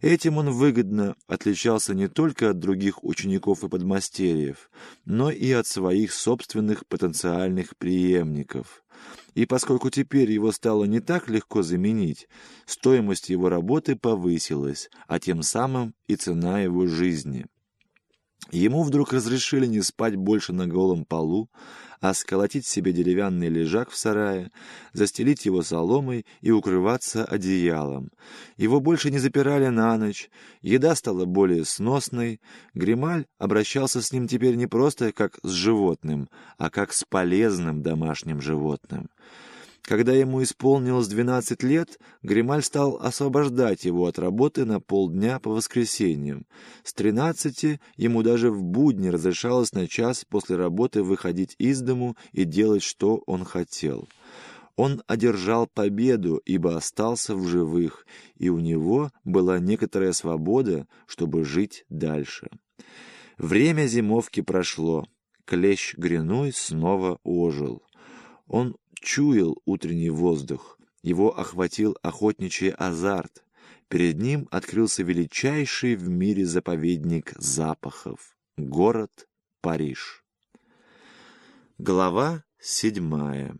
Этим он выгодно отличался не только от других учеников и подмастерьев, но и от своих собственных потенциальных преемников. И поскольку теперь его стало не так легко заменить, стоимость его работы повысилась, а тем самым и цена его жизни. Ему вдруг разрешили не спать больше на голом полу, а сколотить себе деревянный лежак в сарае, застелить его соломой и укрываться одеялом. Его больше не запирали на ночь, еда стала более сносной, Грималь обращался с ним теперь не просто как с животным, а как с полезным домашним животным. Когда ему исполнилось 12 лет, Грималь стал освобождать его от работы на полдня по воскресеньям. С 13 ему даже в будни разрешалось на час после работы выходить из дому и делать, что он хотел. Он одержал победу, ибо остался в живых, и у него была некоторая свобода, чтобы жить дальше. Время зимовки прошло. Клещ Гринуй снова ожил. Он чуял утренний воздух, его охватил охотничий азарт. Перед ним открылся величайший в мире заповедник запахов — город Париж. Глава седьмая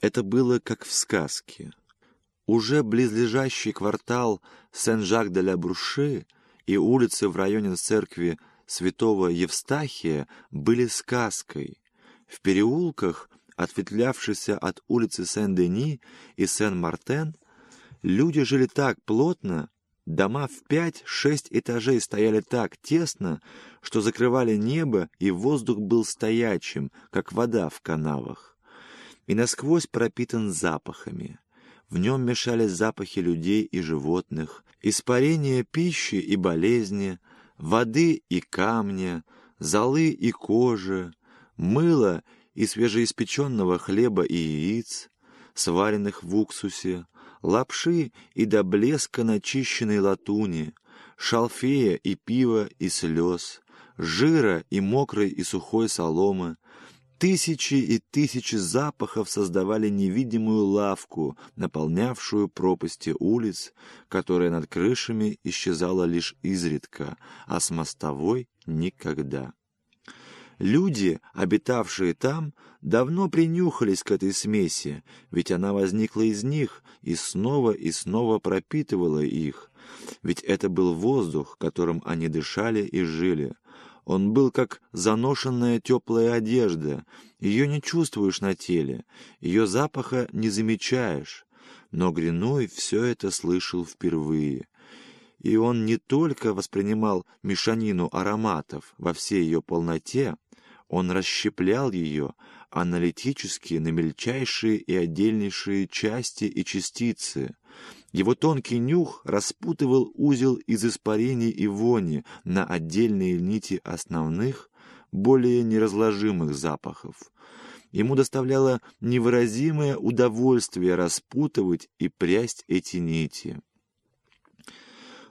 Это было как в сказке. Уже близлежащий квартал Сен-Жак-де-ля-Бруше и улицы в районе церкви святого Евстахия были сказкой, в переулках, ответвлявшихся от улицы Сен-Дени и Сен-Мартен, люди жили так плотно, дома в пять-шесть этажей стояли так тесно, что закрывали небо, и воздух был стоячим, как вода в канавах, и насквозь пропитан запахами. В нем мешались запахи людей и животных, испарение пищи и болезни, воды и камня, золы и кожи, мыла и свежеиспеченного хлеба и яиц, сваренных в уксусе, лапши и до блеска начищенной латуни, шалфея и пива и слез, жира и мокрой и сухой соломы, Тысячи и тысячи запахов создавали невидимую лавку, наполнявшую пропасти улиц, которая над крышами исчезала лишь изредка, а с мостовой — никогда. Люди, обитавшие там, давно принюхались к этой смеси, ведь она возникла из них и снова и снова пропитывала их. Ведь это был воздух, которым они дышали и жили. Он был как заношенная теплая одежда. Ее не чувствуешь на теле, ее запаха не замечаешь. Но Гриной все это слышал впервые и он не только воспринимал мешанину ароматов во всей ее полноте, он расщеплял ее аналитически на мельчайшие и отдельнейшие части и частицы. Его тонкий нюх распутывал узел из испарений и вони на отдельные нити основных, более неразложимых запахов. Ему доставляло невыразимое удовольствие распутывать и прясть эти нити.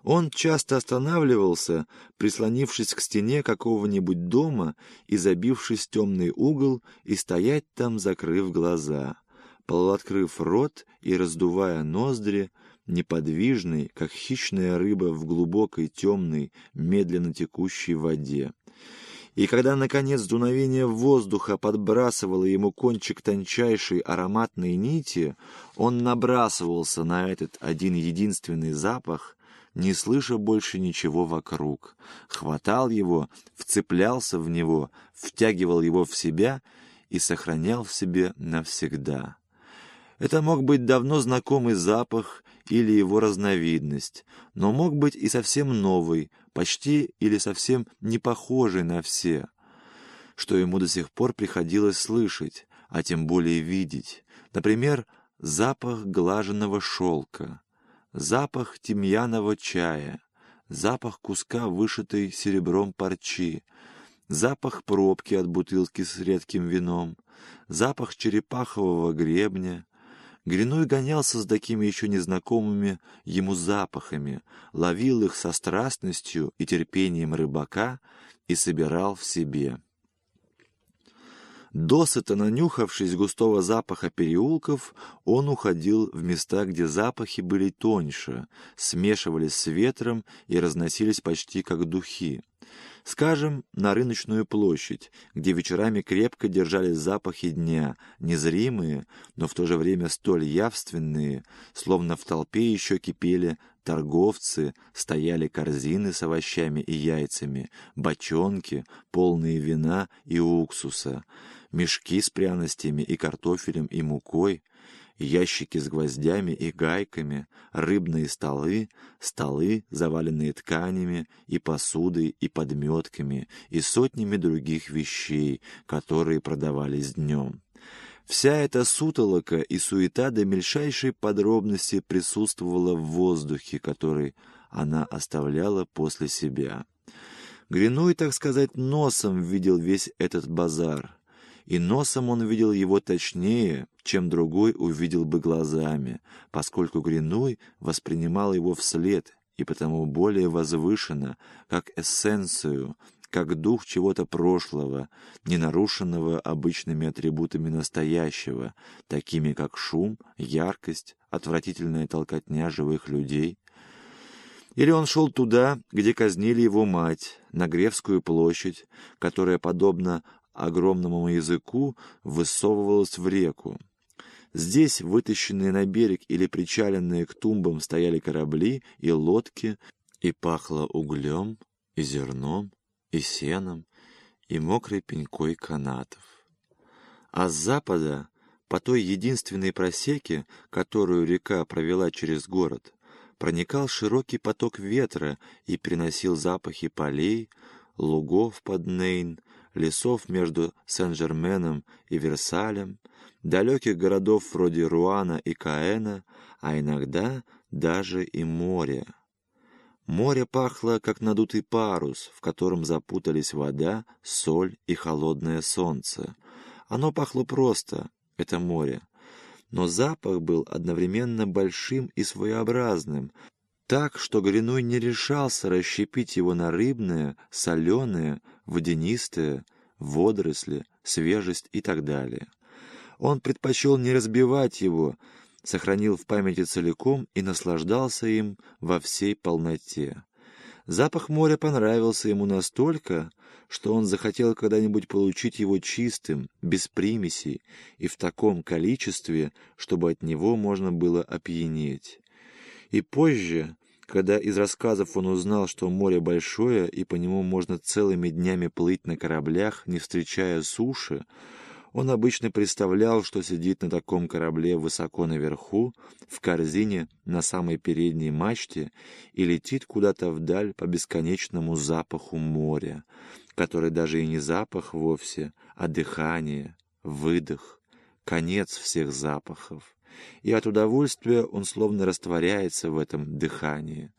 Он часто останавливался, прислонившись к стене какого-нибудь дома и забившись в темный угол, и стоять там, закрыв глаза, полуоткрыв рот и раздувая ноздри, неподвижный, как хищная рыба в глубокой, темной, медленно текущей воде. И когда, наконец, дуновение воздуха подбрасывало ему кончик тончайшей ароматной нити, он набрасывался на этот один единственный запах не слыша больше ничего вокруг, хватал его, вцеплялся в него, втягивал его в себя и сохранял в себе навсегда. Это мог быть давно знакомый запах или его разновидность, но мог быть и совсем новый, почти или совсем не похожий на все, что ему до сих пор приходилось слышать, а тем более видеть. Например, запах глаженного шелка, запах тимьянового чая, запах куска вышитой серебром парчи, запах пробки от бутылки с редким вином, запах черепахового гребня. Гриной гонялся с такими еще незнакомыми ему запахами, ловил их со страстностью и терпением рыбака и собирал в себе. Досыта нанюхавшись густого запаха переулков, он уходил в места, где запахи были тоньше, смешивались с ветром и разносились почти как духи. Скажем, на рыночную площадь, где вечерами крепко держались запахи дня, незримые, но в то же время столь явственные, словно в толпе еще кипели торговцы, стояли корзины с овощами и яйцами, бочонки, полные вина и уксуса, мешки с пряностями и картофелем и мукой, ящики с гвоздями и гайками, рыбные столы, столы, заваленные тканями и посудой и подметками и сотнями других вещей, которые продавались днем. Вся эта сутолока и суета до мельчайшей подробности присутствовала в воздухе, который она оставляла после себя. Гринуй, так сказать, носом видел весь этот базар — и носом он видел его точнее, чем другой увидел бы глазами, поскольку Гринуй воспринимал его вслед и потому более возвышенно, как эссенцию, как дух чего-то прошлого, не нарушенного обычными атрибутами настоящего, такими как шум, яркость, отвратительная толкотня живых людей. Или он шел туда, где казнили его мать, на Гревскую площадь, которая, подобно огромному языку высовывалась в реку. Здесь, вытащенные на берег или причаленные к тумбам, стояли корабли и лодки, и пахло углем, и зерном, и сеном, и мокрой пенькой канатов. А с запада, по той единственной просеке, которую река провела через город, проникал широкий поток ветра и приносил запахи полей, лугов под Нейн, лесов между Сен-Жерменом и Версалем, далеких городов вроде Руана и Каэна, а иногда даже и море. Море пахло, как надутый парус, в котором запутались вода, соль и холодное солнце. Оно пахло просто, это море. Но запах был одновременно большим и своеобразным, так, что Горюной не решался расщепить его на рыбное, соленое, водянистое, водоросли, свежесть и так далее. Он предпочел не разбивать его, сохранил в памяти целиком и наслаждался им во всей полноте. Запах моря понравился ему настолько, что он захотел когда-нибудь получить его чистым, без примесей и в таком количестве, чтобы от него можно было опьянеть. И позже, когда из рассказов он узнал, что море большое и по нему можно целыми днями плыть на кораблях, не встречая суши, он обычно представлял, что сидит на таком корабле высоко наверху, в корзине на самой передней мачте и летит куда-то вдаль по бесконечному запаху моря, который даже и не запах вовсе, а дыхание, выдох, конец всех запахов и от удовольствия он словно растворяется в этом дыхании.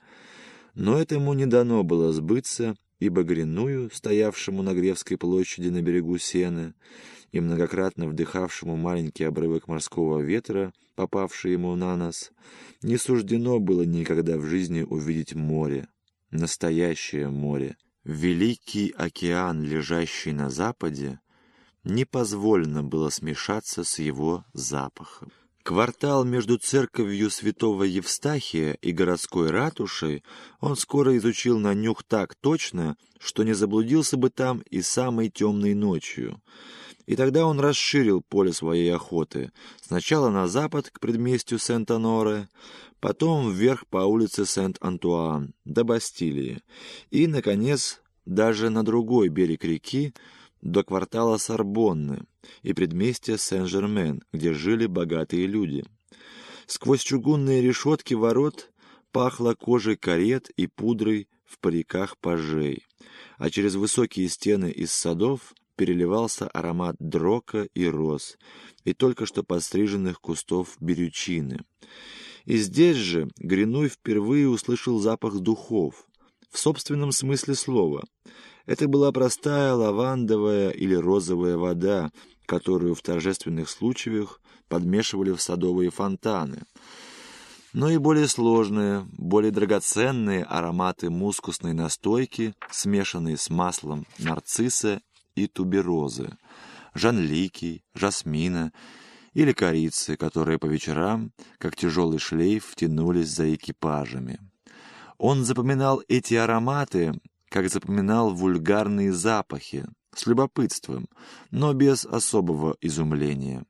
Но этому не дано было сбыться, ибо Гриную, стоявшему на Гревской площади на берегу Сены, и многократно вдыхавшему маленький обрывок морского ветра, попавший ему на нос, не суждено было никогда в жизни увидеть море, настоящее море. Великий океан, лежащий на западе, не позволено было смешаться с его запахом. Квартал между церковью святого Евстахия и городской ратушей он скоро изучил на нюх так точно, что не заблудился бы там и самой темной ночью. И тогда он расширил поле своей охоты, сначала на запад к предместью Сент-Аноре, потом вверх по улице Сент-Антуан до Бастилии, и, наконец, даже на другой берег реки, до квартала Сорбонны и предместья Сен-Жермен, где жили богатые люди. Сквозь чугунные решетки ворот пахло кожей карет и пудрой в париках пажей, а через высокие стены из садов переливался аромат дрока и роз, и только что подстриженных кустов берючины. И здесь же Гринуй впервые услышал запах духов, в собственном смысле слова — это была простая лавандовая или розовая вода, которую в торжественных случаях подмешивали в садовые фонтаны. Но и более сложные, более драгоценные ароматы мускусной настойки, смешанные с маслом нарцисса и туберозы. жанлики, жасмина или корицы, которые по вечерам, как тяжелый шлейф, тянулись за экипажами. Он запоминал эти ароматы, как запоминал вульгарные запахи, с любопытством, но без особого изумления.